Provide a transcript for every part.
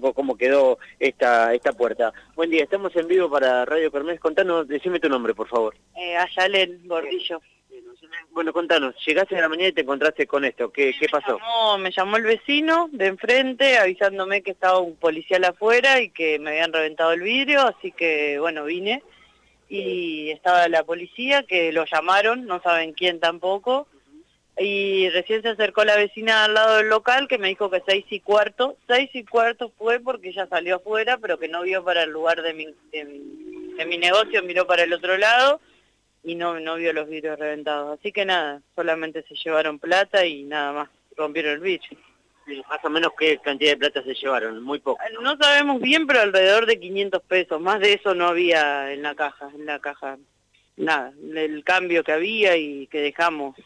poco cómo quedó esta, esta puerta. Buen día, estamos en vivo para Radio Kermés. Contanos, decime tu nombre, por favor. Eh, Ayalen Gordillo. Bueno, contanos, llegaste a la mañana y te encontraste con esto. ¿Qué, qué pasó? No, me llamó el vecino de enfrente avisándome que estaba un policial afuera y que me habían reventado el vidrio, así que bueno, vine y estaba la policía que lo llamaron, no saben quién tampoco, y recién se acercó la vecina al lado del local que me dijo que seis y cuarto, seis y cuarto fue porque ella salió afuera, pero que no vio para el lugar de mi, de mi, de mi negocio, miró para el otro lado y no, no vio los vidrios reventados. Así que nada, solamente se llevaron plata y nada más, rompieron el. Sí, Más o menos qué cantidad de plata se llevaron, muy poco. No sabemos bien, pero alrededor de 500 pesos. Más de eso no había en la caja, en la caja nada. El cambio que había y que dejamos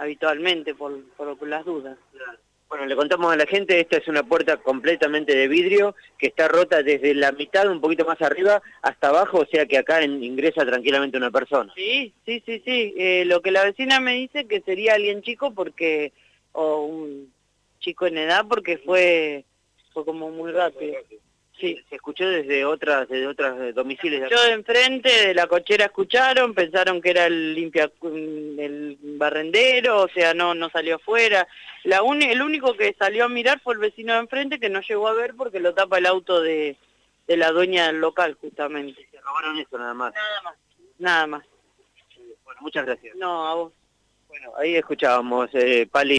habitualmente por, por las dudas. Bueno, le contamos a la gente, esta es una puerta completamente de vidrio que está rota desde la mitad, un poquito más arriba, hasta abajo, o sea que acá en- ingresa tranquilamente una persona. Sí, sí, sí, sí. Eh, lo que la vecina me dice que sería alguien chico porque, o un chico en edad porque fue, fue como muy rápido. Sí. Se escuchó desde otras, desde otras eh, domicilios. Yo de enfrente de la cochera escucharon, pensaron que era el limpia el barrendero, o sea, no no salió afuera. La uni- el único que salió a mirar fue el vecino de enfrente que no llegó a ver porque lo tapa el auto de, de la dueña del local justamente. Se robaron eso nada más. Nada más. Nada más. Bueno, muchas gracias. No, a vos. Bueno, ahí escuchábamos, eh, Pali.